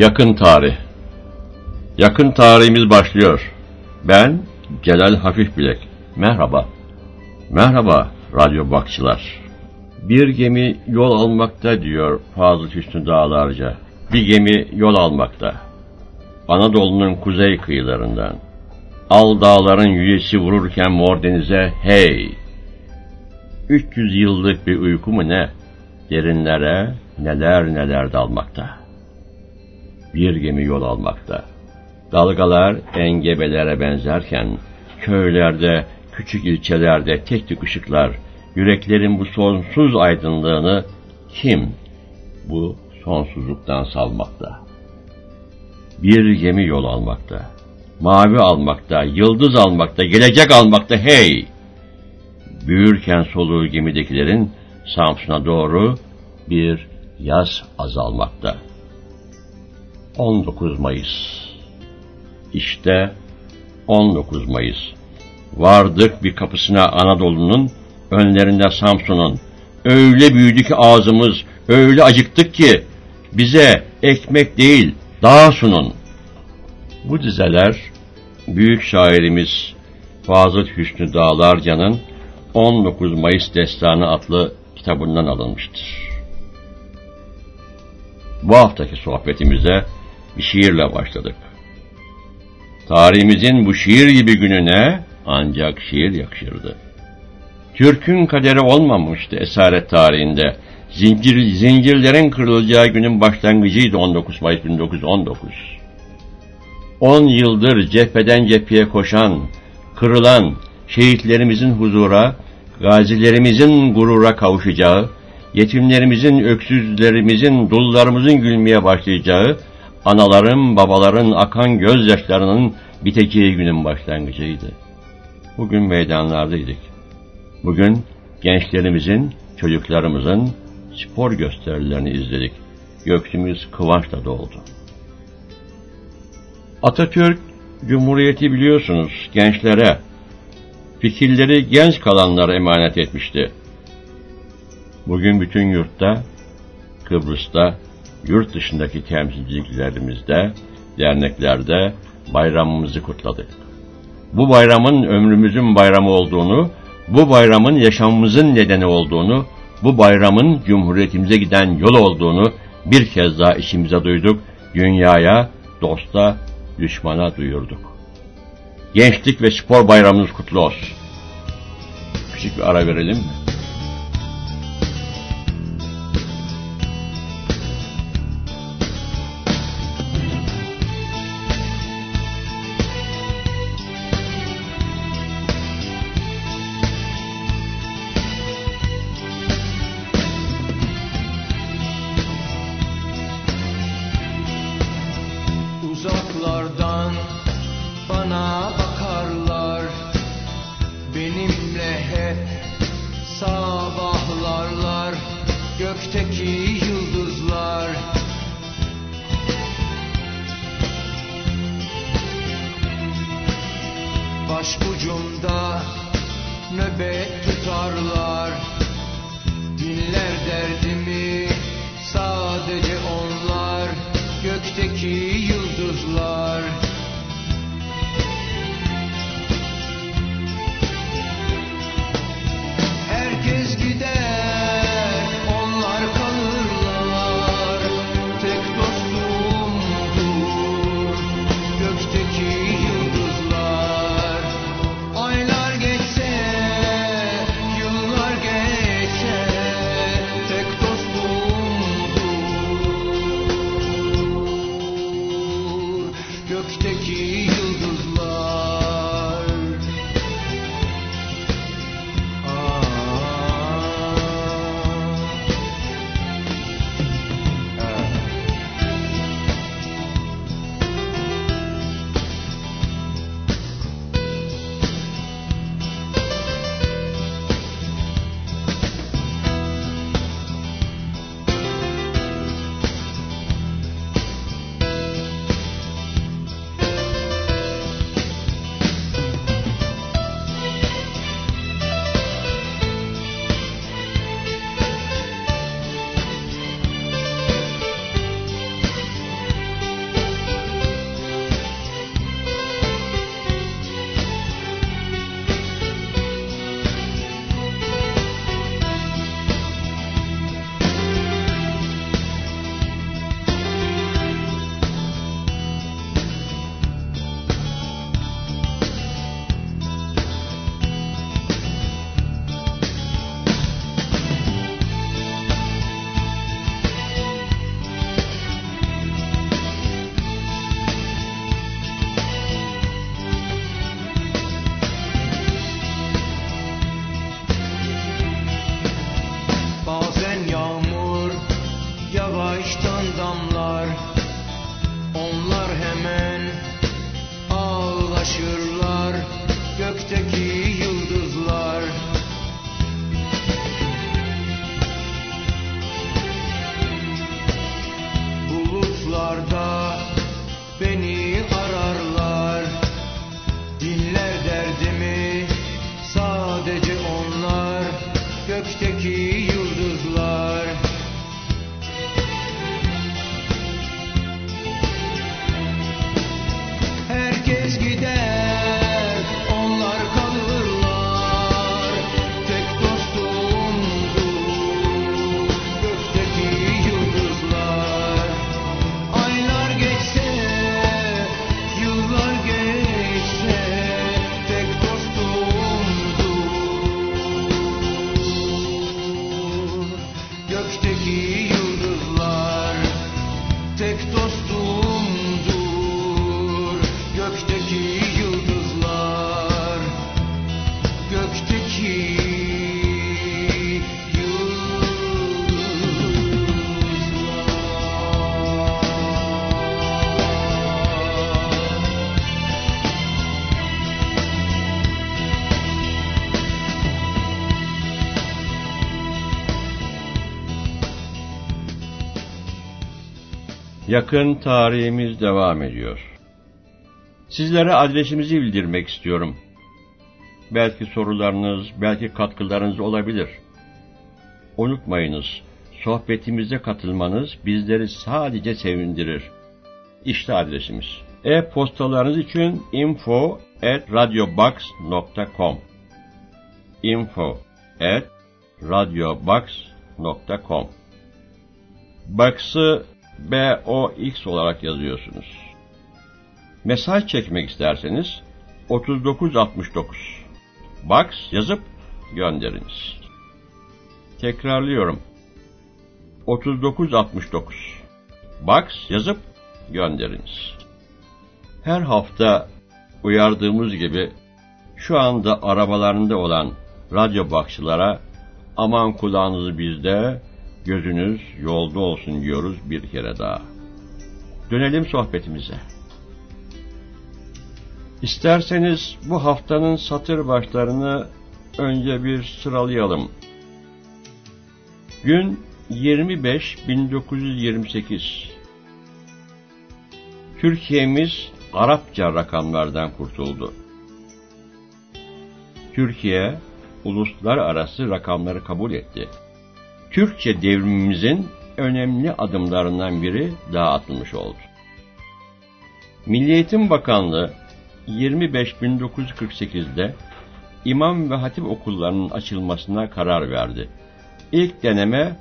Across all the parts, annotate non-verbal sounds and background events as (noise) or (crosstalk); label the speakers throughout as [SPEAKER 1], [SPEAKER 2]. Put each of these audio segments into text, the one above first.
[SPEAKER 1] Yakın tarih. Yakın tarihimiz başlıyor. Ben Celal Hafif Bilek. Merhaba. Merhaba radyo bakçılar. Bir gemi yol almakta diyor Fazıl Hüsnü Dağlarca. Bir gemi yol almakta. Anadolu'nun kuzey kıyılarından. Al dağların yücesi vururken mor denize hey. 300 yıllık bir uyku mu ne? Derinlere neler neler dalmakta. Bir gemi yol almakta. Dalgalar engebelere benzerken, köylerde, küçük ilçelerde tek tük ışıklar, yüreklerin bu sonsuz aydınlığını kim bu sonsuzluktan salmakta? Bir gemi yol almakta, mavi almakta, yıldız almakta, gelecek almakta, hey! Büyürken soluğu gemidekilerin Samsun'a doğru bir yaz azalmakta. 19 Mayıs İşte 19 Mayıs. Vardık bir kapısına Anadolu'nun, önlerinde Samsun'un. Öyle büyüdü ki ağzımız, öyle acıktık ki bize ekmek değil, dağ sunun. Bu dizeler büyük şairimiz Fazıl Hüsnü Dağlarca'nın 19 Mayıs Destanı adlı kitabından alınmıştır. Bu haftaki sohbetimize şiirle başladık. Tarihimizin bu şiir gibi gününe ancak şiir yakışırdı. Türk'ün kaderi olmamıştı esaret tarihinde. Zincir, zincirlerin kırılacağı günün başlangıcıydı 19 Mayıs 1919. 10 yıldır cepheden cepheye koşan, kırılan, şehitlerimizin huzura, gazilerimizin gurura kavuşacağı, yetimlerimizin, öksüzlerimizin, dullarımızın gülmeye başlayacağı, anaların, babaların akan gözyaşlarının biteceği günün başlangıcıydı. Bugün meydanlardaydık. Bugün gençlerimizin, çocuklarımızın spor gösterilerini izledik. Göksümüz kıvançla doldu. Atatürk, Cumhuriyeti biliyorsunuz gençlere, fikirleri genç kalanlara emanet etmişti. Bugün bütün yurtta, Kıbrıs'ta, yurt dışındaki temsilciliklerimizde, derneklerde bayramımızı kutladık. Bu bayramın ömrümüzün bayramı olduğunu, bu bayramın yaşamımızın nedeni olduğunu, bu bayramın Cumhuriyetimize giden yol olduğunu bir kez daha içimize duyduk, dünyaya, dosta, düşmana duyurduk. Gençlik ve spor bayramınız kutlu olsun. Küçük bir ara verelim mi?
[SPEAKER 2] Sabahlarlar Gökteki yıldızlar. Başucumda nöbet tutarlar. Dinler derdimi sadece onlar. Gökteki
[SPEAKER 1] Yakın tarihimiz devam ediyor. Sizlere adresimizi bildirmek istiyorum. Belki sorularınız, belki katkılarınız olabilir. Unutmayınız, sohbetimize katılmanız bizleri sadece sevindirir. İşte adresimiz. E-postalarınız için info at radiobox.com info at radiobox.com Box'ı B-O-X olarak yazıyorsunuz. Mesaj çekmek isterseniz 3969 Box yazıp gönderiniz. Tekrarlıyorum. 3969 Box yazıp gönderiniz. Her hafta uyardığımız gibi şu anda arabalarında olan radyo bakçılara aman kulağınız bizde, gözünüz yolda olsun diyoruz bir kere daha. Dönelim sohbetimize. İsterseniz bu haftanın satır başlarını önce bir sıralayalım. Gün 25-1928 Türkiye'miz Arapça rakamlardan kurtuldu. Türkiye uluslararası rakamları kabul etti. Türkçe devrimimizin önemli adımlarından biri daha atılmış oldu. Milli Eğitim Bakanlığı 25.1948'de İmam ve Hatip okullarının açılmasına karar verdi. İlk deneme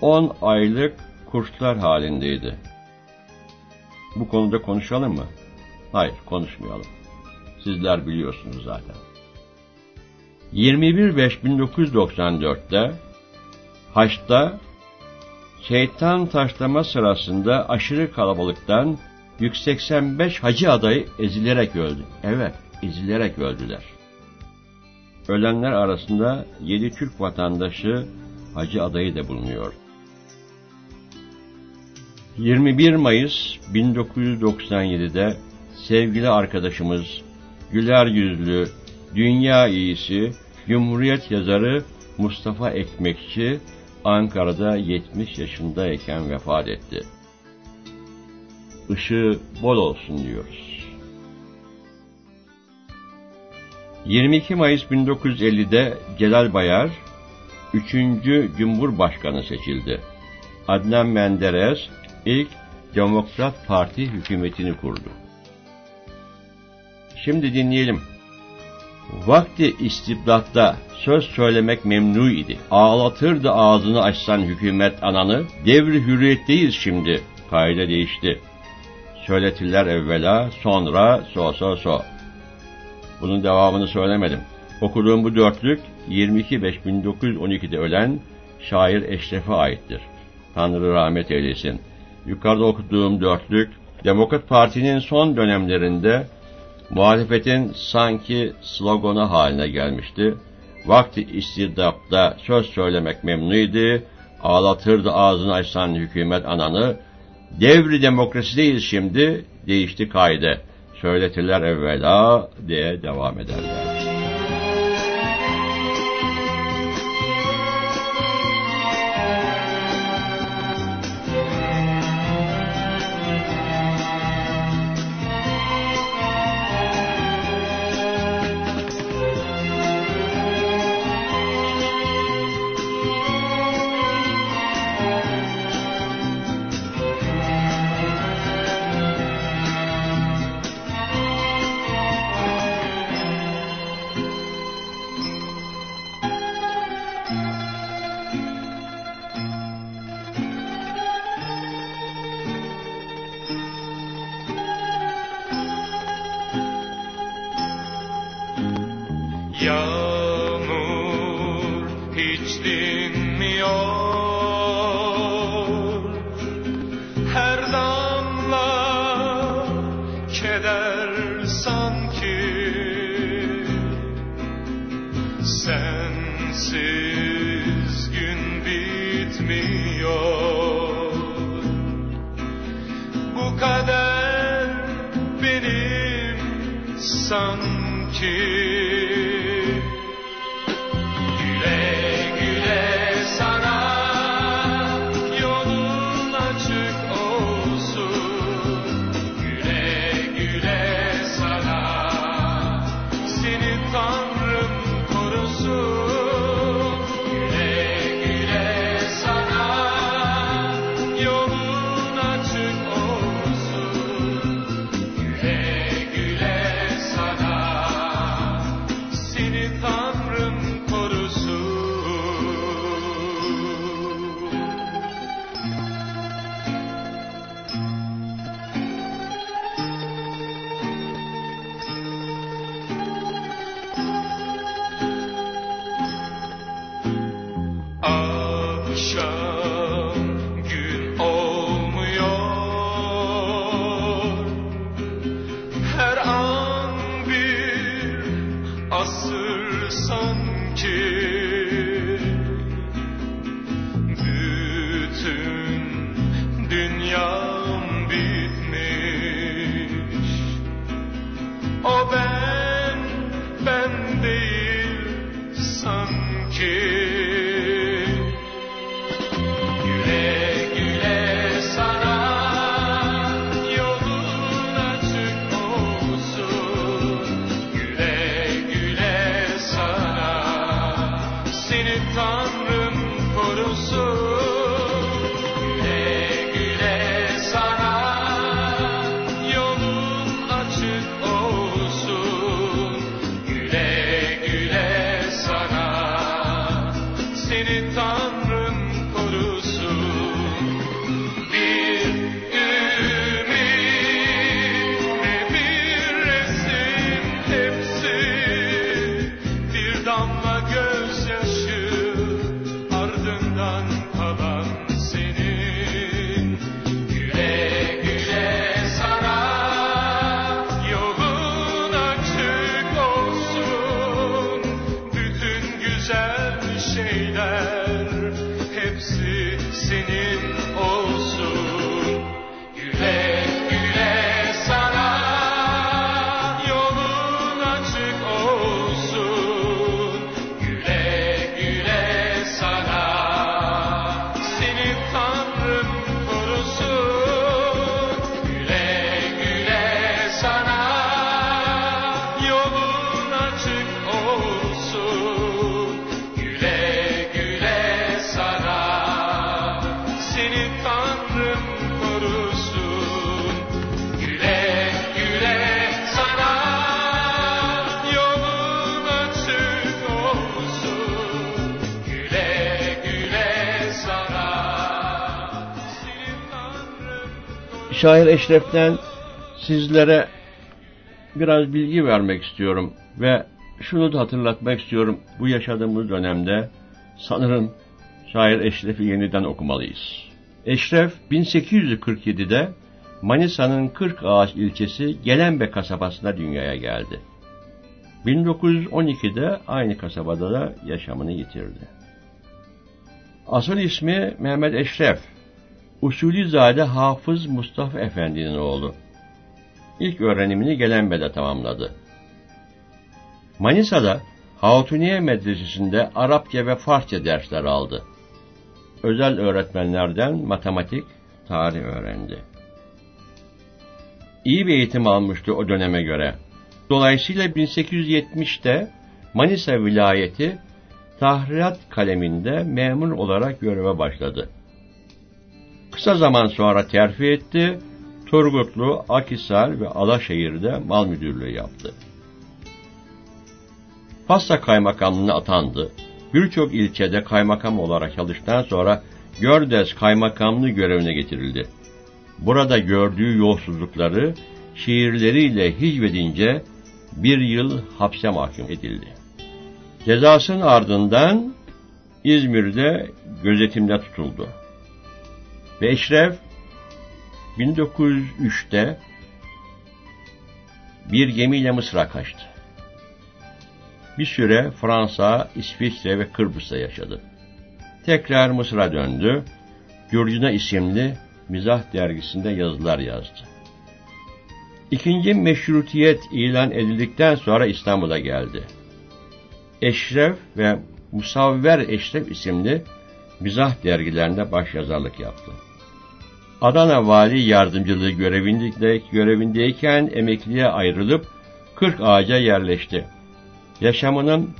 [SPEAKER 1] 10 aylık kurslar halindeydi. Bu konuda konuşalım mı? Hayır, konuşmayalım. Sizler biliyorsunuz zaten. 21.5.1994'te Haç'ta şeytan taşlama sırasında aşırı kalabalıktan 185 hacı adayı ezilerek öldü. Evet, ezilerek öldüler. Ölenler arasında 7 Türk vatandaşı hacı adayı da bulunuyor. 21 Mayıs 1997'de sevgili arkadaşımız, güler yüzlü, dünya iyisi, Cumhuriyet yazarı Mustafa Ekmekçi Ankara'da 70 yaşındayken vefat etti. Işığı bol olsun diyoruz. 22 Mayıs 1950'de Celal Bayar 3. Cumhurbaşkanı seçildi. Adnan Menderes ilk Demokrat Parti hükümetini kurdu. Şimdi dinleyelim. Vakti istibdatta söz söylemek memnu idi. Ağlatırdı ağzını açsan hükümet ananı. Devri hürriyetteyiz şimdi. Kaide değişti. Söyletiler evvela, sonra so so so. Bunun devamını söylemedim. Okuduğum bu dörtlük 22.5.1912'de ölen şair Eşref'e aittir. Tanrı rahmet eylesin. Yukarıda okuduğum dörtlük Demokrat Parti'nin son dönemlerinde muhalefetin sanki sloganı haline gelmişti. Vakti istidapta söz söylemek memnuydu, ağlatırdı ağzını açsan hükümet ananı. Devri demokrasideyiz şimdi, değişti kaide. Söyletiler evvela diye devam ederler.
[SPEAKER 3] sensiz gün bitmiyor. Bu kader benim sanki.
[SPEAKER 1] Şair Eşref'ten sizlere biraz bilgi vermek istiyorum ve şunu da hatırlatmak istiyorum. Bu yaşadığımız dönemde sanırım şair Eşref'i yeniden okumalıyız. Eşref 1847'de Manisa'nın Kırkağaç ilçesi Gelenbe kasabasında dünyaya geldi. 1912'de aynı kasabada da yaşamını yitirdi. Asıl ismi Mehmet Eşref. Usulizade Hafız Mustafa Efendi'nin oğlu. İlk öğrenimini Gelenbe'de tamamladı. Manisa'da Hatuniye Medresesi'nde Arapça ve Farsça dersler aldı. Özel öğretmenlerden matematik, tarih öğrendi. İyi bir eğitim almıştı o döneme göre. Dolayısıyla 1870'te Manisa vilayeti tahrirat kaleminde memur olarak göreve başladı. Kısa zaman sonra terfi etti, Turgutlu, Akhisar ve Alaşehir'de mal müdürlüğü yaptı. Pasta kaymakamlığına atandı. Birçok ilçede kaymakam olarak çalıştıktan sonra Gördes kaymakamlığı görevine getirildi. Burada gördüğü yolsuzlukları şiirleriyle hicvedince bir yıl hapse mahkum edildi. Cezasının ardından İzmir'de gözetimde tutuldu. Ve Eşref 1903'te bir gemiyle Mısır'a kaçtı. Bir süre Fransa, İsviçre ve Kıbrıs'ta yaşadı. Tekrar Mısır'a döndü. Gürcüne isimli mizah dergisinde yazılar yazdı. İkinci meşrutiyet ilan edildikten sonra İstanbul'a geldi. Eşref ve Musavver Eşref isimli mizah dergilerinde başyazarlık yaptı. Adana Vali Yardımcılığı görevinde, görevindeyken emekliye ayrılıp 40 ağaca yerleşti. Yaşamının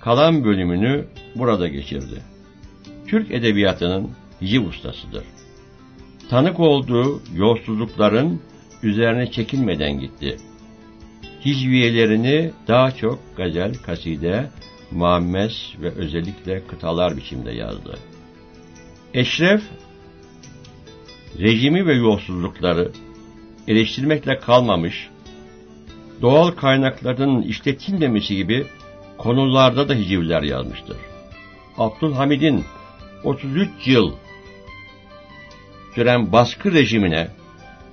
[SPEAKER 1] kalan bölümünü burada geçirdi. Türk edebiyatının hiciv ustasıdır. Tanık olduğu yolsuzlukların üzerine çekinmeden gitti. Hicviyelerini daha çok gazel, kaside, muammes ve özellikle kıtalar biçimde yazdı. Eşref, rejimi ve yolsuzlukları eleştirmekle kalmamış, doğal kaynakların işletilmemesi gibi konularda da hicivler yazmıştır. Abdülhamid'in 33 yıl süren baskı rejimine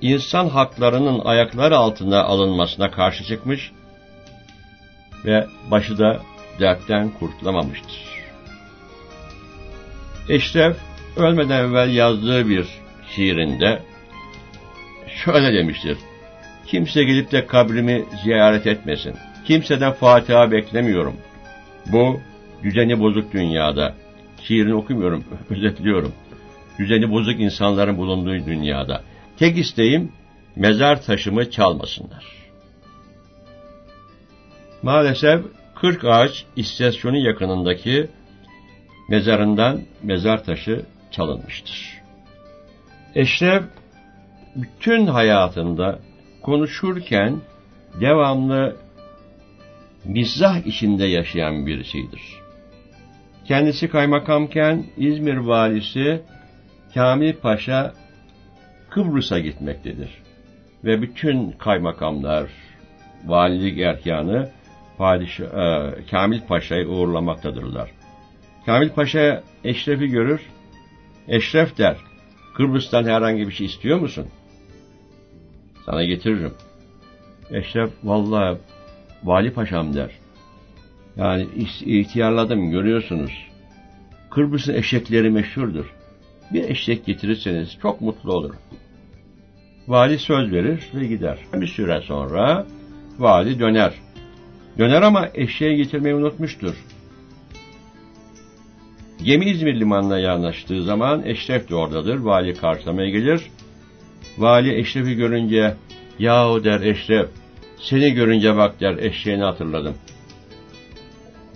[SPEAKER 1] insan haklarının ayakları altına alınmasına karşı çıkmış ve başı da dertten kurtulamamıştır. Eşref ölmeden evvel yazdığı bir şiirinde şöyle demiştir. Kimse gelip de kabrimi ziyaret etmesin. Kimseden Fatiha beklemiyorum. Bu düzeni bozuk dünyada. Şiirini okumuyorum, (laughs) özetliyorum. Düzeni bozuk insanların bulunduğu dünyada. Tek isteğim mezar taşımı çalmasınlar. Maalesef 40 ağaç istasyonu yakınındaki mezarından mezar taşı çalınmıştır. Eşref bütün hayatında konuşurken devamlı mizah içinde yaşayan birisidir. Kendisi kaymakamken İzmir valisi Kamil Paşa Kıbrıs'a gitmektedir. Ve bütün kaymakamlar, valilik erkanı Padişah, e, Kamil Paşa'yı uğurlamaktadırlar. Kamil Paşa Eşref'i görür. Eşref der, Kıbrıs'tan herhangi bir şey istiyor musun? Sana getiririm. Eşref vallahi vali paşam der. Yani ihtiyarladım görüyorsunuz. Kıbrıs'ın eşekleri meşhurdur. Bir eşek getirirseniz çok mutlu olurum. Vali söz verir ve gider. Bir süre sonra vali döner. Döner ama eşeği getirmeyi unutmuştur. Gemi İzmir limanına yanaştığı zaman Eşref de oradadır. Vali karşılamaya gelir. Vali Eşref'i görünce yahu der Eşref seni görünce bak der eşeğini hatırladım.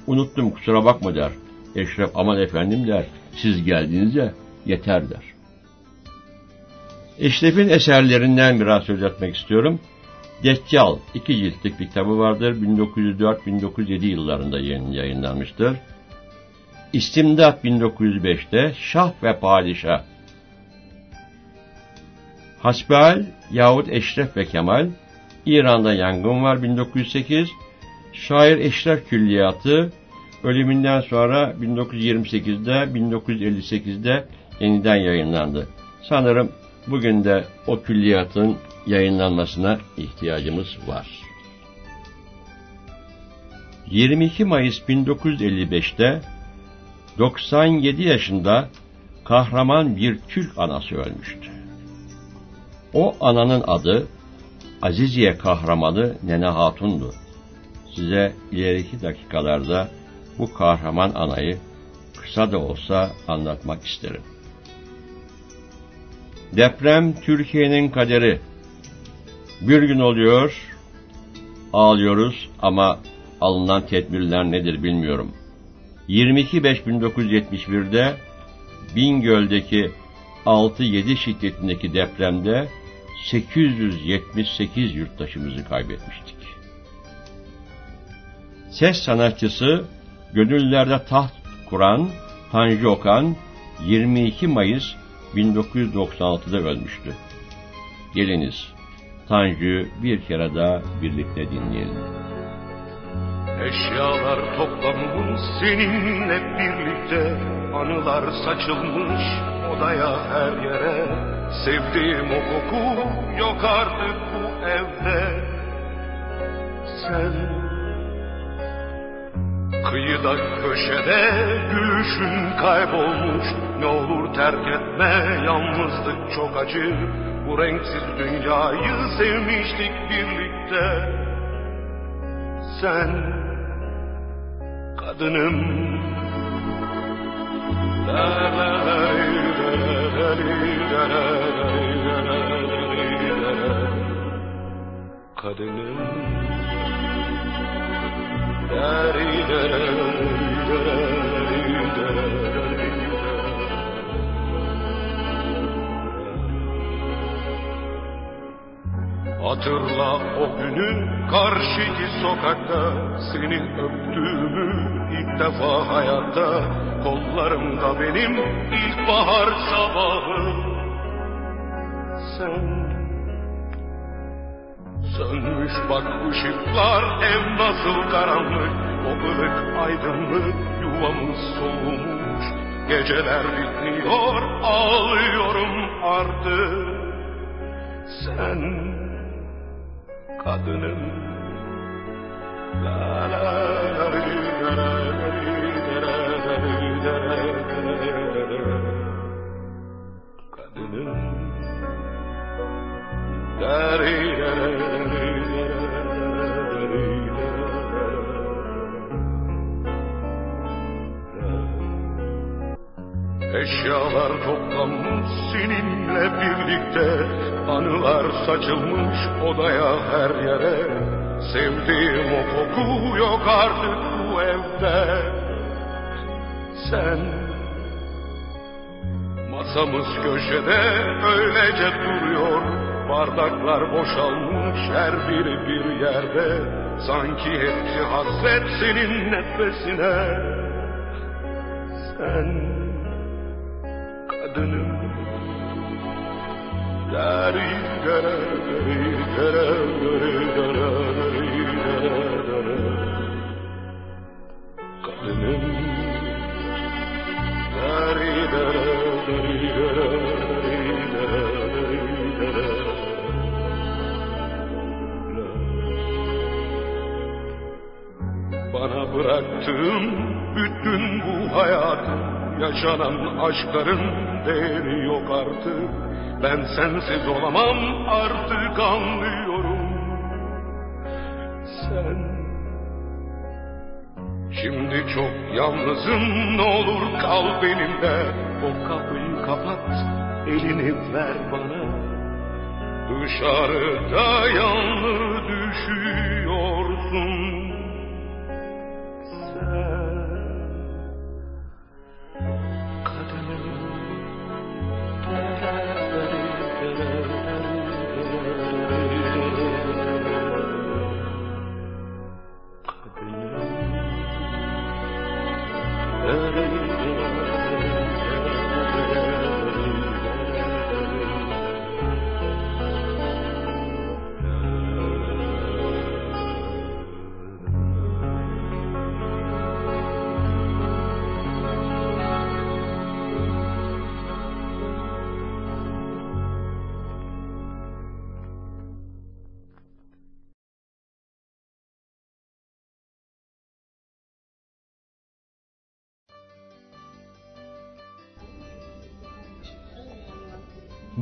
[SPEAKER 1] Unuttum kusura bakma der. Eşref aman efendim der siz geldiğinizde yeter der. Eşref'in eserlerinden biraz söz etmek istiyorum. Deccal iki ciltlik bir kitabı vardır. 1904-1907 yıllarında yayınlanmıştır. İstimdat 1905'te Şah ve Padişah. Hasbihal yahut Eşref ve Kemal İran'da yangın var 1908. Şair Eşref Külliyatı ölümünden sonra 1928'de 1958'de yeniden yayınlandı. Sanırım bugün de o külliyatın yayınlanmasına ihtiyacımız var. 22 Mayıs 1955'te 97 yaşında kahraman bir Türk anası ölmüştü. O ananın adı Aziziye kahramanı Nene Hatun'du. Size ileriki dakikalarda bu kahraman anayı kısa da olsa anlatmak isterim. Deprem Türkiye'nin kaderi. Bir gün oluyor, ağlıyoruz ama alınan tedbirler nedir bilmiyorum. 22.5.1971'de Bingöl'deki 6-7 şiddetindeki depremde 878 yurttaşımızı kaybetmiştik. Ses sanatçısı, gönüllerde taht kuran Tanju Okan 22 Mayıs 1996'da ölmüştü. Geliniz, Tanju'yu bir kere daha birlikte dinleyelim.
[SPEAKER 4] Eşyalar toplanmış seninle birlikte Anılar saçılmış odaya her yere. Sevdiğim o koku yok artık bu evde. Sen Kıyıda köşede gülüşün kaybolmuş. Ne olur terk etme yalnızlık çok acı. Bu renksiz dünyayı sevmiştik birlikte. Sen kadınım. Kadınım. Dari dari dari dari Hatırla o günü karşıki sokakta Seni öptüğümü ilk defa hayatta. Kollarımda benim ilkbahar sabahı. Sen Sönmüş bak ışıklar ev nasıl karanlık? O ılık aydınlık yuvamız soğumuş Geceler bitmiyor ağlıyorum artık. Sen kadınım. La la la la la la Kadınım. Derin Eşyalar toplanmış seninle birlikte. Anılar saçılmış odaya her yere. Sevdiğim o koku yok artık bu evde. Sen Masamız köşede öylece duruyor. Bardaklar boşalmış her biri bir yerde. Sanki hepsi hasret senin nefesine. Sen kadınım Dari dara dari dara dari dara dari dara dara Kadınım Dari dara dari dara dari Bana bıraktığın bütün bu hayatın Yaşanan aşkların değeri yok artık. Ben sensiz olamam artık anlıyorum. Sen Şimdi çok yalnızım ne olur kal benimle. O kapıyı kapat elini ver bana. Dışarıda yalnız düşüyorsun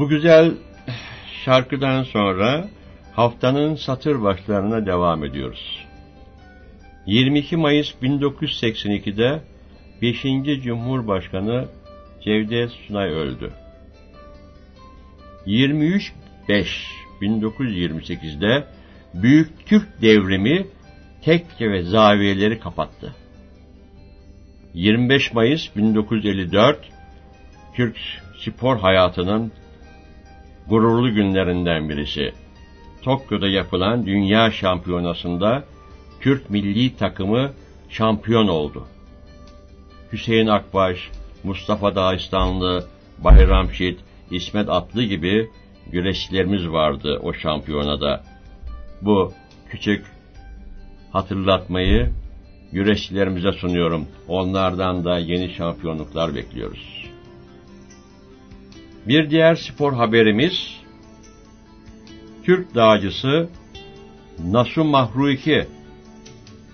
[SPEAKER 1] Bu güzel şarkıdan sonra haftanın satır başlarına devam ediyoruz. 22 Mayıs 1982'de 5. Cumhurbaşkanı Cevdet Sunay öldü. 23 5 1928'de Büyük Türk Devrimi tekke ve zaviyeleri kapattı. 25 Mayıs 1954 Türk spor hayatının gururlu günlerinden birisi. Tokyo'da yapılan Dünya Şampiyonası'nda Türk milli takımı şampiyon oldu. Hüseyin Akbaş, Mustafa Dağistanlı, Bayram Şit, İsmet Atlı gibi güreşçilerimiz vardı o şampiyonada. Bu küçük hatırlatmayı güreşçilerimize sunuyorum. Onlardan da yeni şampiyonluklar bekliyoruz. Bir diğer spor haberimiz Türk dağcısı Nasu Mahruki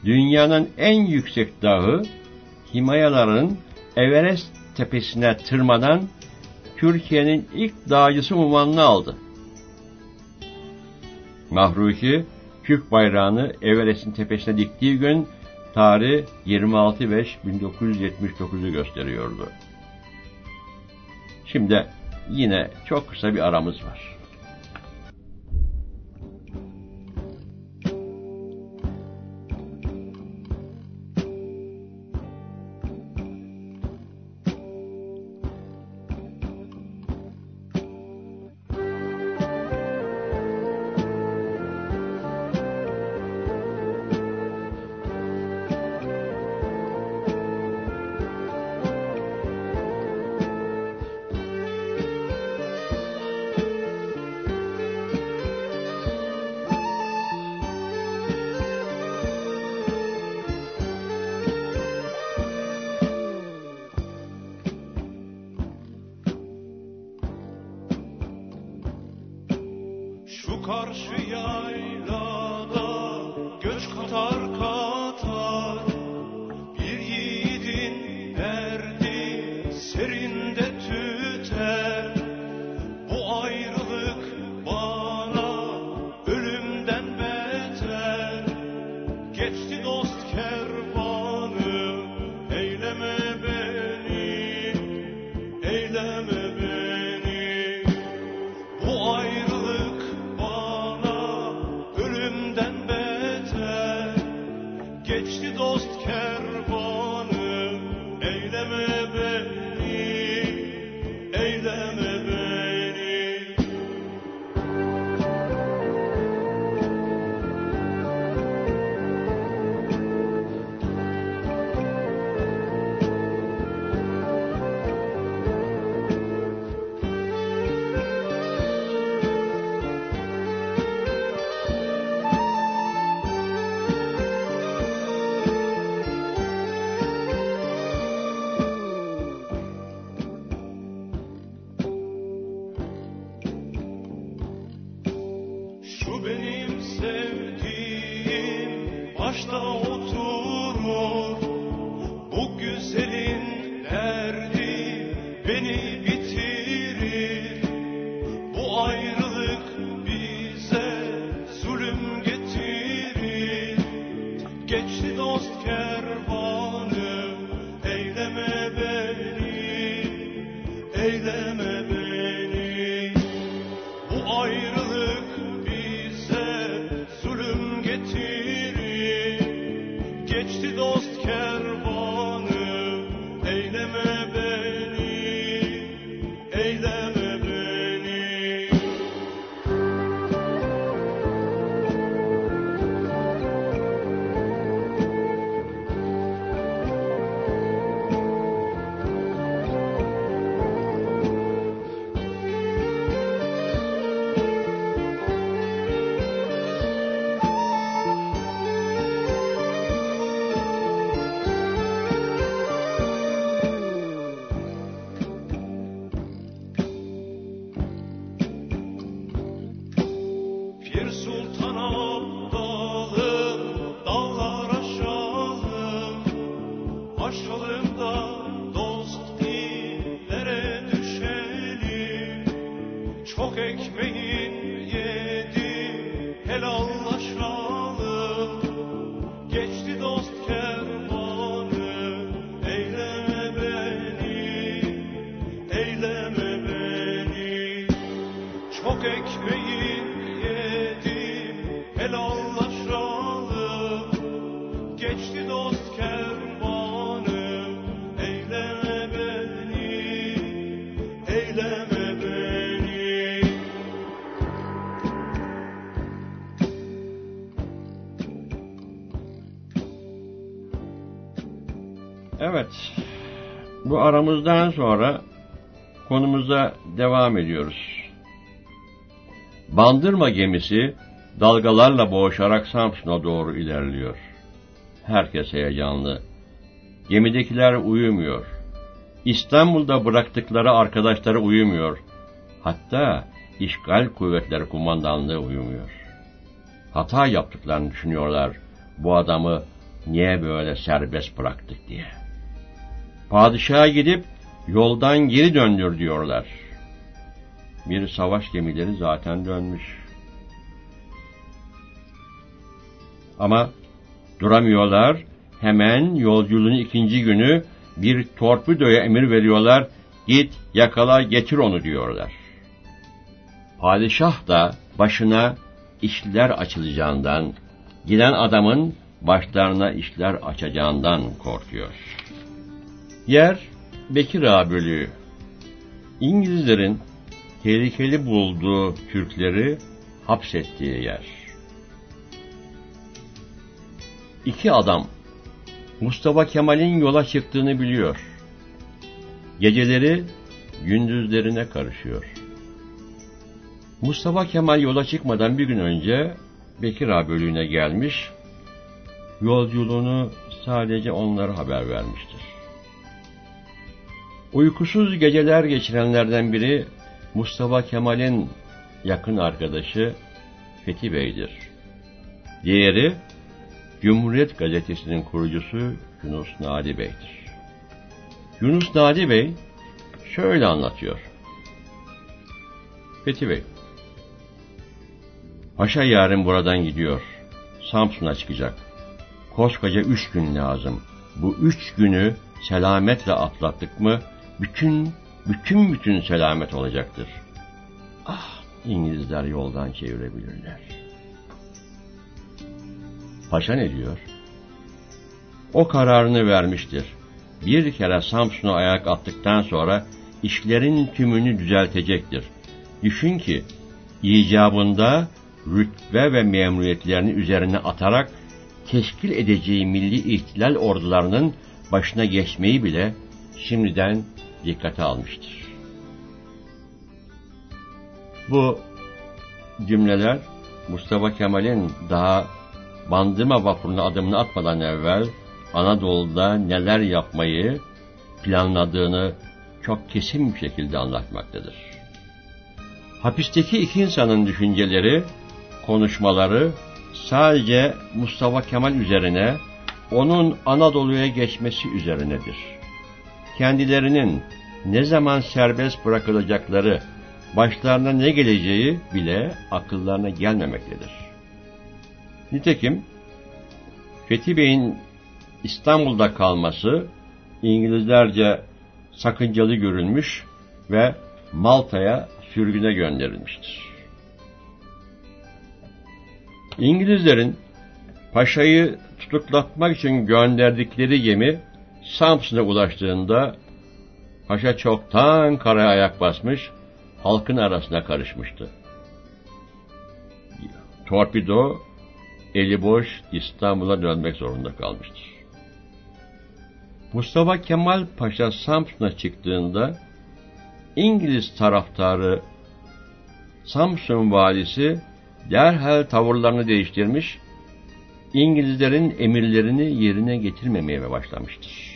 [SPEAKER 1] dünyanın en yüksek dağı Himayaların Everest tepesine tırmanan Türkiye'nin ilk dağcısı unvanını aldı.
[SPEAKER 3] Mahruki Türk bayrağını Everest'in tepesine diktiği gün tarih 26.5.1979'u gösteriyordu. Şimdi yine çok kısa bir aramız var. aramızdan sonra konumuza devam ediyoruz. Bandırma gemisi dalgalarla boğuşarak Samsun'a doğru ilerliyor. Herkes heyecanlı. Gemidekiler uyumuyor. İstanbul'da bıraktıkları arkadaşları uyumuyor. Hatta işgal kuvvetleri kumandanlığı uyumuyor. Hata yaptıklarını düşünüyorlar. Bu adamı niye böyle serbest bıraktık diye.'' Padişaha gidip yoldan geri döndür diyorlar. Bir savaş gemileri zaten dönmüş.
[SPEAKER 1] Ama duramıyorlar. Hemen yolculuğun ikinci günü bir torpidoya emir veriyorlar. Git yakala getir onu diyorlar. Padişah da başına işler açılacağından, giden adamın başlarına işler açacağından korkuyor. Yer Bekir Abölü. İngilizlerin tehlikeli bulduğu Türkleri hapsettiği yer. İki adam Mustafa Kemal'in yola çıktığını biliyor. Geceleri gündüzlerine karışıyor. Mustafa Kemal yola çıkmadan bir gün önce Bekir Abölü'ne gelmiş, yolculuğunu sadece onlara haber vermiştir. Uykusuz geceler geçirenlerden biri Mustafa Kemal'in yakın arkadaşı Fethi Bey'dir. Diğeri Cumhuriyet Gazetesi'nin kurucusu Yunus Nadi Bey'dir. Yunus Nadi Bey şöyle anlatıyor. Fethi Bey, Paşa yarın buradan gidiyor. Samsun'a çıkacak. Koskoca üç gün lazım. Bu üç günü selametle atlattık mı, bütün, bütün bütün selamet olacaktır. Ah, İngilizler yoldan çevirebilirler. Paşa ne diyor? O kararını vermiştir. Bir kere Samsun'a ayak attıktan sonra işlerin tümünü düzeltecektir. Düşün ki icabında rütbe ve memuriyetlerini üzerine atarak teşkil edeceği milli ihtilal ordularının başına geçmeyi bile şimdiden dikkate almıştır. Bu cümleler Mustafa Kemal'in daha Bandıma vapuruna adımını atmadan evvel Anadolu'da neler yapmayı planladığını çok kesin bir şekilde anlatmaktadır. Hapisteki iki insanın düşünceleri, konuşmaları sadece Mustafa Kemal üzerine, onun Anadolu'ya geçmesi üzerinedir. Kendilerinin ne zaman serbest bırakılacakları, başlarına ne geleceği bile akıllarına gelmemektedir. Nitekim Fethi Bey'in İstanbul'da kalması İngilizlerce sakıncalı görülmüş ve Malta'ya sürgüne gönderilmiştir. İngilizlerin paşayı tutuklatmak için gönderdikleri gemi Samsun'a ulaştığında paşa çoktan karaya ayak basmış, halkın arasına karışmıştı. Torpido eli boş İstanbul'a dönmek zorunda kalmıştır. Mustafa Kemal Paşa Samsun'a çıktığında İngiliz taraftarı Samsun valisi derhal tavırlarını değiştirmiş, İngilizlerin emirlerini yerine getirmemeye başlamıştır.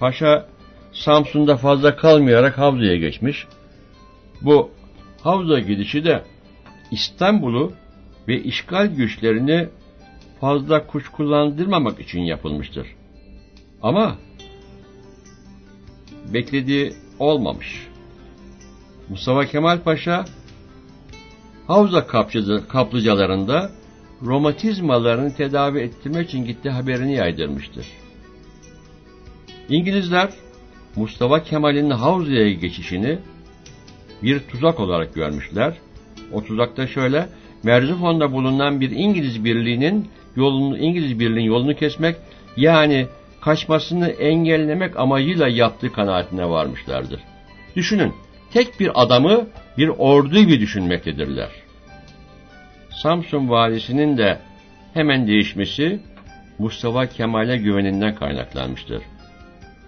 [SPEAKER 1] Paşa Samsun'da fazla kalmayarak Havza'ya geçmiş. Bu Havza gidişi de İstanbul'u ve işgal güçlerini fazla kuşkulandırmamak için yapılmıştır. Ama beklediği olmamış. Mustafa Kemal Paşa Havza kaplıcalarında romatizmalarını tedavi ettirmek için gitti haberini yaydırmıştır. İngilizler Mustafa Kemal'in Havza'ya geçişini bir tuzak olarak görmüşler. O tuzakta şöyle, Merzifon'da bulunan bir İngiliz birliğinin yolunu İngiliz birliğinin yolunu kesmek yani kaçmasını engellemek amacıyla yaptığı kanaatine varmışlardır. Düşünün, tek bir adamı bir ordu gibi düşünmektedirler. Samsun valisinin de hemen değişmesi Mustafa Kemal'e güveninden kaynaklanmıştır.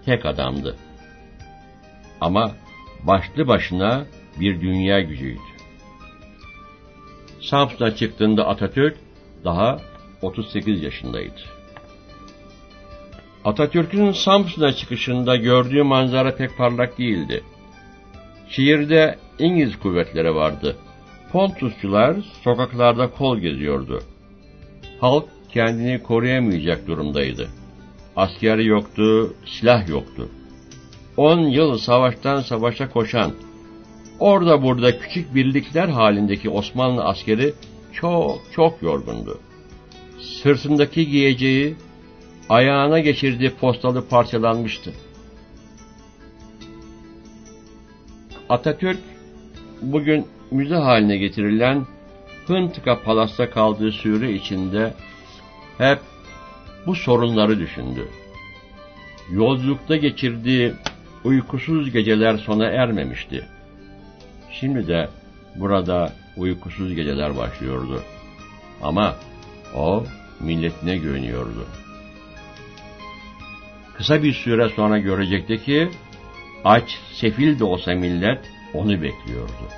[SPEAKER 1] Tek adamdı. Ama başlı başına bir dünya gücüydü. Samsun'a çıktığında Atatürk daha 38 yaşındaydı. Atatürk'ün Samsun'a çıkışında gördüğü manzara pek parlak değildi. Şehirde İngiliz kuvvetleri vardı. Pontusçular sokaklarda kol geziyordu. Halk kendini koruyamayacak durumdaydı. Askeri yoktu, silah yoktu. On yıl savaştan savaşa koşan, orada burada küçük birlikler halindeki Osmanlı askeri çok çok yorgundu. Sırtındaki giyeceği ayağına geçirdiği postalı parçalanmıştı. Atatürk bugün müze haline getirilen Hıntıka Palas'ta kaldığı süre içinde hep bu sorunları düşündü. Yolculukta geçirdiği uykusuz geceler sona ermemişti. Şimdi de burada uykusuz geceler başlıyordu. Ama o milletine güveniyordu. Kısa bir süre sonra görecekti ki aç, sefil de olsa millet onu bekliyordu.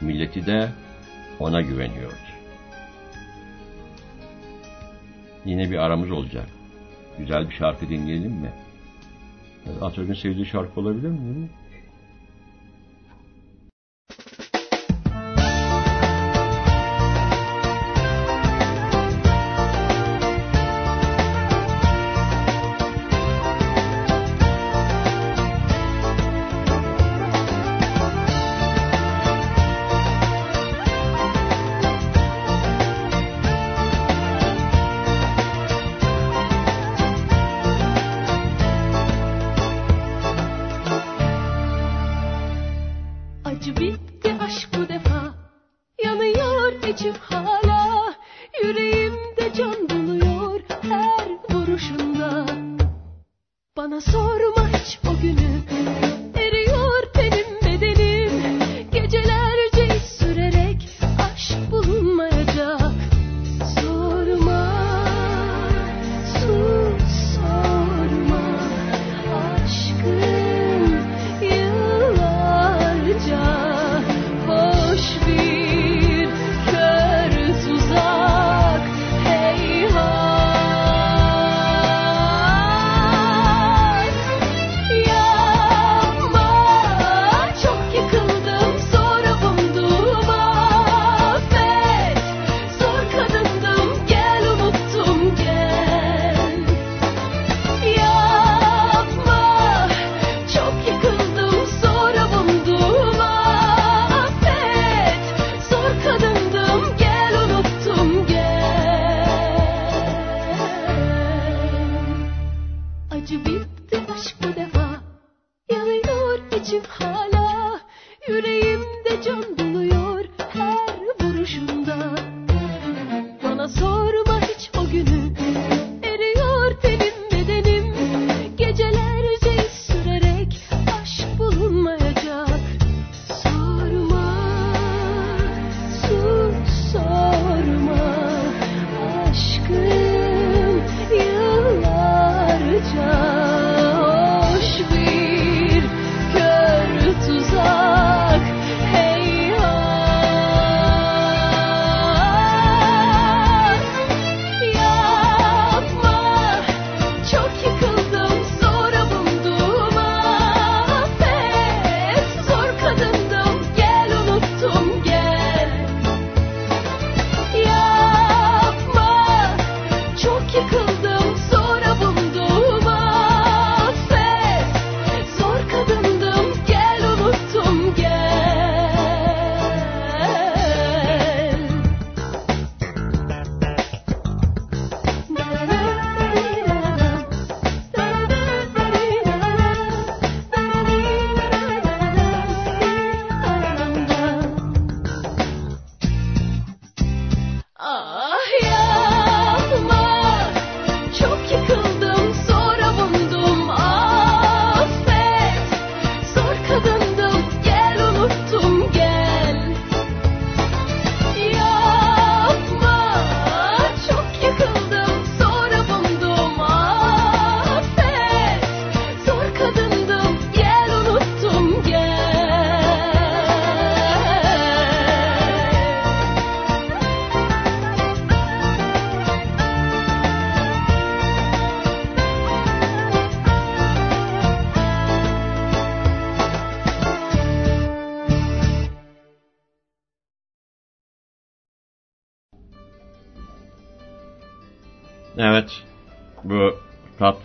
[SPEAKER 1] Milleti de ona güveniyordu. Yine bir aramız olacak. Güzel bir şarkı dinleyelim mi? Atatürk'ün sevdiği şarkı olabilir mi?
[SPEAKER 5] Bana sorma hiç o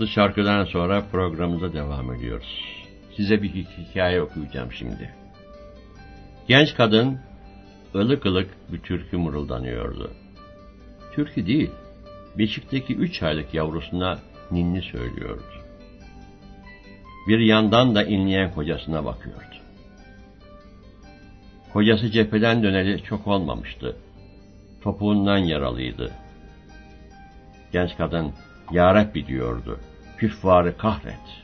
[SPEAKER 1] tatlı şarkıdan sonra programımıza devam ediyoruz. Size bir hikaye okuyacağım şimdi. Genç kadın ılık ılık bir türkü mırıldanıyordu. Türkü değil, beşikteki üç aylık yavrusuna ninni söylüyordu. Bir yandan da inleyen kocasına bakıyordu. Kocası cepheden döneli çok olmamıştı. Topuğundan yaralıydı. Genç kadın, Ya Rabbi diyordu, küffarı kahret.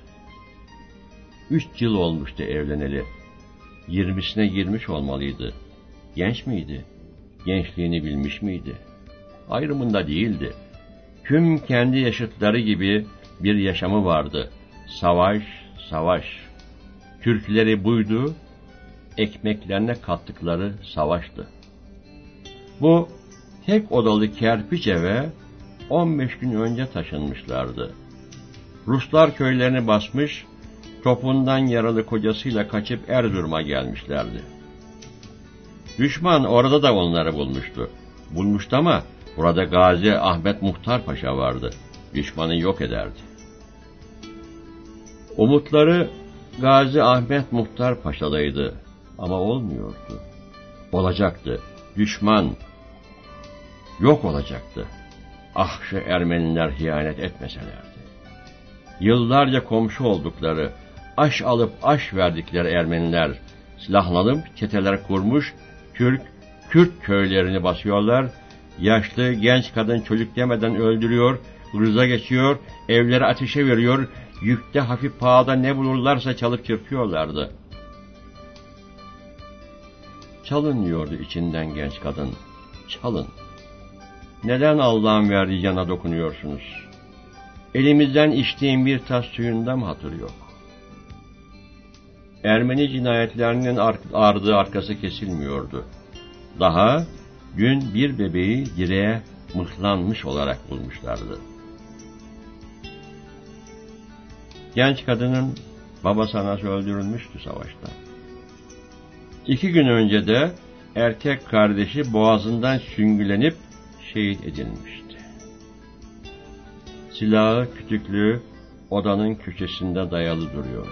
[SPEAKER 1] Üç yıl olmuştu evleneli. Yirmisine girmiş olmalıydı. Genç miydi? Gençliğini bilmiş miydi? Ayrımında değildi. Tüm kendi yaşıtları gibi bir yaşamı vardı. Savaş, savaş. Türkleri buydu, ekmeklerine kattıkları savaştı. Bu tek odalı kerpiç eve 15 gün önce taşınmışlardı. Ruslar köylerini basmış, topundan yaralı kocasıyla kaçıp Erzurum'a gelmişlerdi. Düşman orada da onları bulmuştu. Bulmuştu ama burada Gazi Ahmet Muhtar Paşa vardı. Düşmanı yok ederdi. Umutları Gazi Ahmet Muhtar Paşa'daydı ama olmuyordu. Olacaktı. Düşman yok olacaktı. Ah şu Ermeniler hiyanet etmeselerdi. Yıllarca komşu oldukları, aş alıp aş verdikleri Ermeniler, silahlanıp çeteler kurmuş, Türk, Kürt köylerini basıyorlar, yaşlı, genç kadın çocuk demeden öldürüyor, hırza geçiyor, evleri ateşe veriyor, yükte hafif pahada ne bulurlarsa çalıp çırpıyorlardı. Çalın diyordu içinden genç kadın, çalın. Neden Allah'ın verdiği cana dokunuyorsunuz? Elimizden içtiğim bir tas suyunda mı hatır yok? Ermeni cinayetlerinin ardı arkası kesilmiyordu. Daha gün bir bebeği direğe mıhlanmış olarak bulmuşlardı. Genç kadının babası anası öldürülmüştü savaşta. İki gün önce de erkek kardeşi boğazından süngülenip şehit edilmişti. Silahı kütüklüğü odanın köşesinde dayalı duruyordu.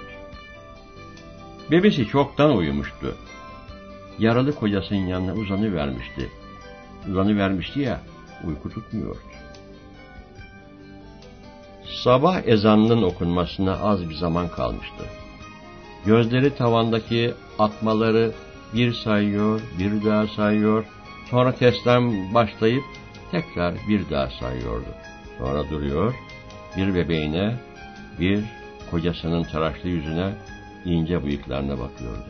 [SPEAKER 1] Bebesi çoktan uyumuştu. Yaralı kocasının yanına uzanı vermişti. Uzanı vermişti ya, uyku tutmuyordu. Sabah ezanının okunmasına az bir zaman kalmıştı. Gözleri tavandaki atmaları bir sayıyor, bir daha sayıyor, sonra testten başlayıp tekrar bir daha sayıyordu. Sonra duruyor, bir bebeğine, bir kocasının tıraşlı yüzüne, ince bıyıklarına bakıyordu.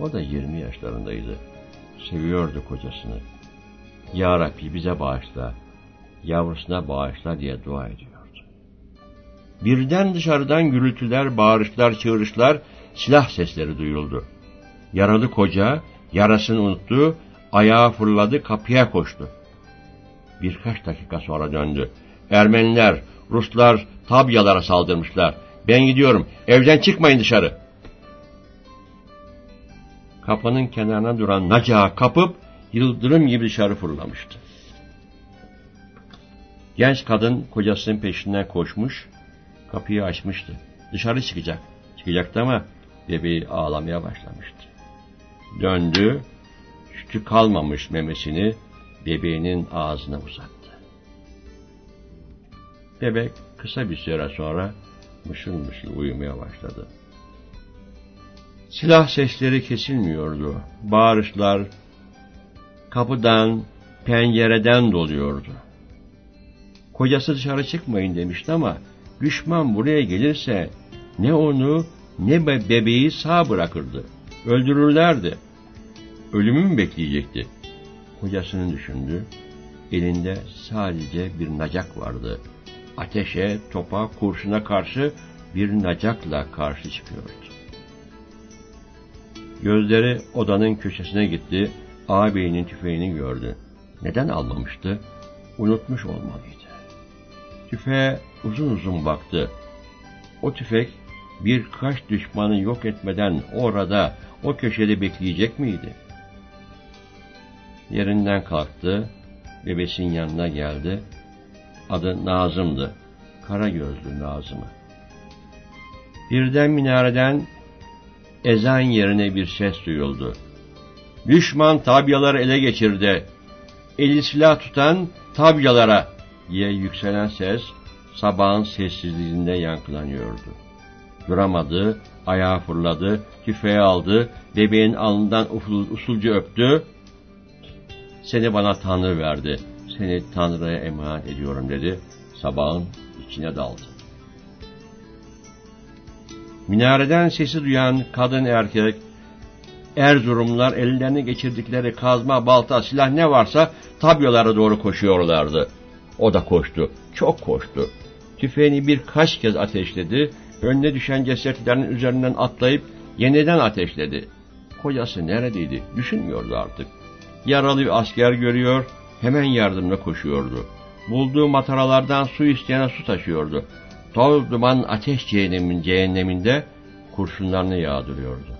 [SPEAKER 1] O da yirmi yaşlarındaydı. Seviyordu kocasını. Ya Rabbi bize bağışla, yavrusuna bağışla diye dua ediyordu. Birden dışarıdan gürültüler, bağırışlar, çığırışlar, silah sesleri duyuldu. Yaralı koca, yarasını unuttu, ayağa fırladı, kapıya koştu. Birkaç dakika sonra döndü. Ermeniler, Ruslar tabyalara saldırmışlar. Ben gidiyorum. Evden çıkmayın dışarı. Kapının kenarına duran Nacağı kapıp yıldırım gibi dışarı fırlamıştı. Genç kadın kocasının peşinden koşmuş, kapıyı açmıştı. Dışarı çıkacak. Çıkacaktı ama bebeği ağlamaya başlamıştı. Döndü, sütü kalmamış memesini bebeğinin ağzına uzattı. Bebek kısa bir süre sonra mışıl mışıl uyumaya başladı. Silah sesleri kesilmiyordu. Bağırışlar kapıdan, pencereden doluyordu. Kocası dışarı çıkmayın demişti ama düşman buraya gelirse ne onu ne bebeği sağ bırakırdı. Öldürürlerdi. Ölümü mü bekleyecekti? Kocasını düşündü. Elinde sadece bir nacak vardı ateşe, topa, kurşuna karşı bir nacakla karşı çıkıyordu. Gözleri odanın köşesine gitti, ağabeyinin tüfeğini gördü. Neden almamıştı? Unutmuş olmalıydı. Tüfeğe uzun uzun baktı. O tüfek birkaç düşmanı yok etmeden orada, o köşede bekleyecek miydi? Yerinden kalktı, bebesin yanına geldi, Adı Nazım'dı. Kara gözlü Nazım'ı. Birden minareden ezan yerine bir ses duyuldu. Düşman tabyaları ele geçirdi. Eli silah tutan tabyalara diye yükselen ses sabahın sessizliğinde yankılanıyordu. Duramadı, ayağa fırladı, tüfeği aldı, bebeğin alnından usulca öptü. Seni bana Tanrı verdi, seni Tanrı'ya emanet ediyorum dedi. Sabahın içine daldı. Minareden sesi duyan kadın erkek, Erzurumlar ellerine geçirdikleri kazma, balta, silah ne varsa tabyalara doğru koşuyorlardı. O da koştu, çok koştu. Tüfeğini birkaç kez ateşledi, önüne düşen cesetlerin üzerinden atlayıp yeniden ateşledi. Kocası neredeydi, düşünmüyordu artık. Yaralı bir asker görüyor, hemen yardımına koşuyordu. Bulduğu mataralardan su isteyene su taşıyordu. Toz duman ateş cehennemin cehenneminde kurşunlarını yağdırıyordu.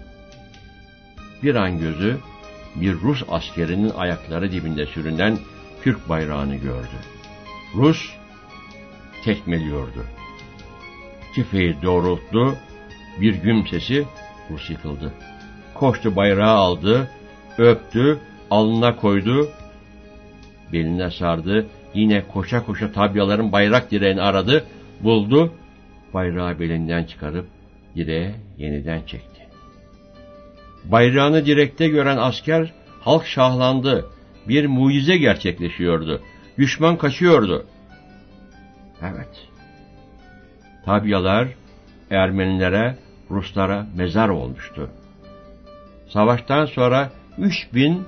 [SPEAKER 1] Bir an gözü bir Rus askerinin ayakları dibinde sürünen Türk bayrağını gördü. Rus tekmeliyordu. Tüfeği doğrulttu, bir güm sesi Rus yıkıldı. Koştu bayrağı aldı, öptü, alnına koydu, beline sardı, yine koşa koşa tabyaların bayrak direğini aradı, buldu, bayrağı belinden çıkarıp direğe yeniden çekti. Bayrağını direkte gören asker, halk şahlandı, bir mucize gerçekleşiyordu. Düşman kaçıyordu. Evet. Tabyalar Ermenilere, Ruslara mezar olmuştu. Savaştan sonra 3000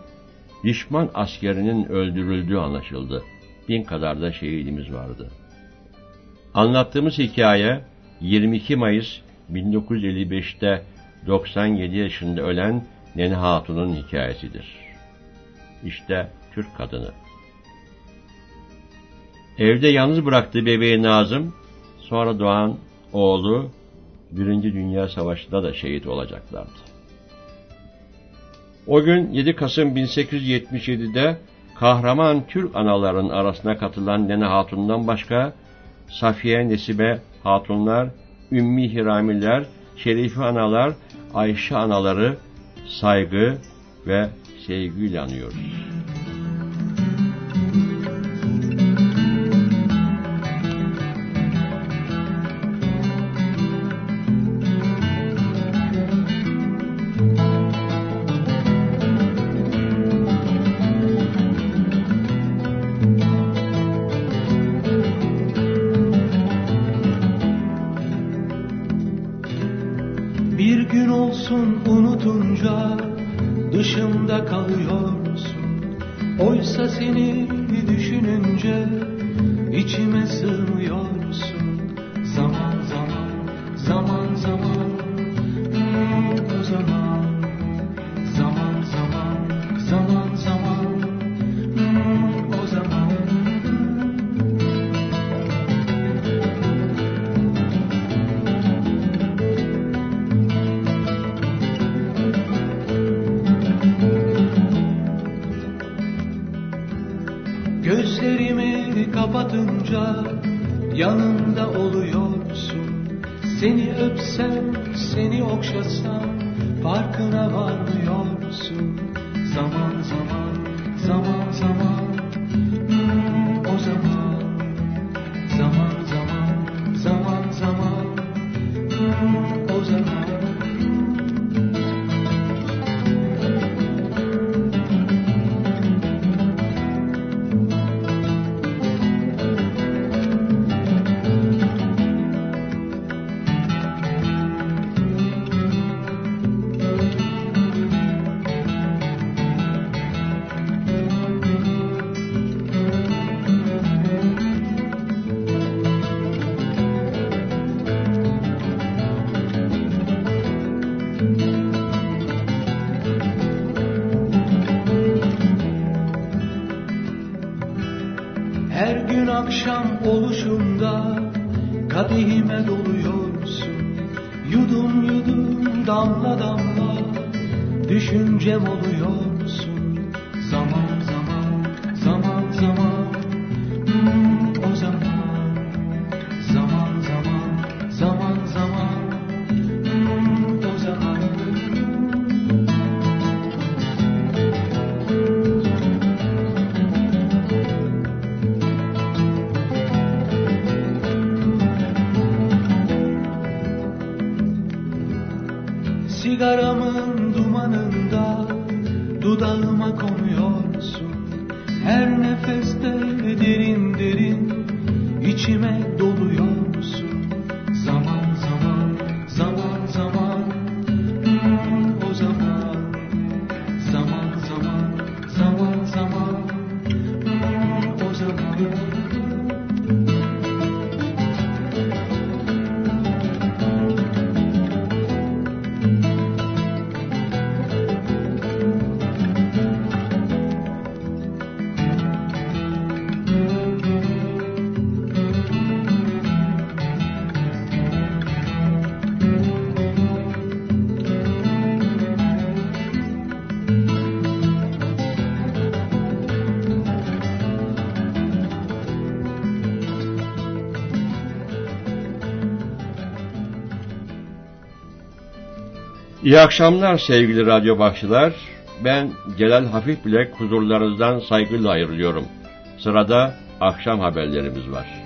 [SPEAKER 1] düşman askerinin öldürüldüğü anlaşıldı. Bin kadar da şehidimiz vardı. Anlattığımız hikaye 22 Mayıs 1955'te 97 yaşında ölen Nene Hatun'un hikayesidir. İşte Türk kadını. Evde yalnız bıraktığı bebeği Nazım, sonra doğan oğlu Birinci Dünya Savaşı'nda da şehit olacaklardı. O gün 7 Kasım 1877'de kahraman Türk anaların arasına katılan Nene Hatun'dan başka Safiye Nesibe Hatunlar, Ümmi Hiramiler, Şerifi analar, Ayşe anaları saygı ve sevgiyle anıyoruz.
[SPEAKER 3] anxious
[SPEAKER 1] İyi akşamlar sevgili radyo bakçılar. Ben Celal Hafif Bilek huzurlarınızdan saygıyla ayrılıyorum. Sırada akşam haberlerimiz var.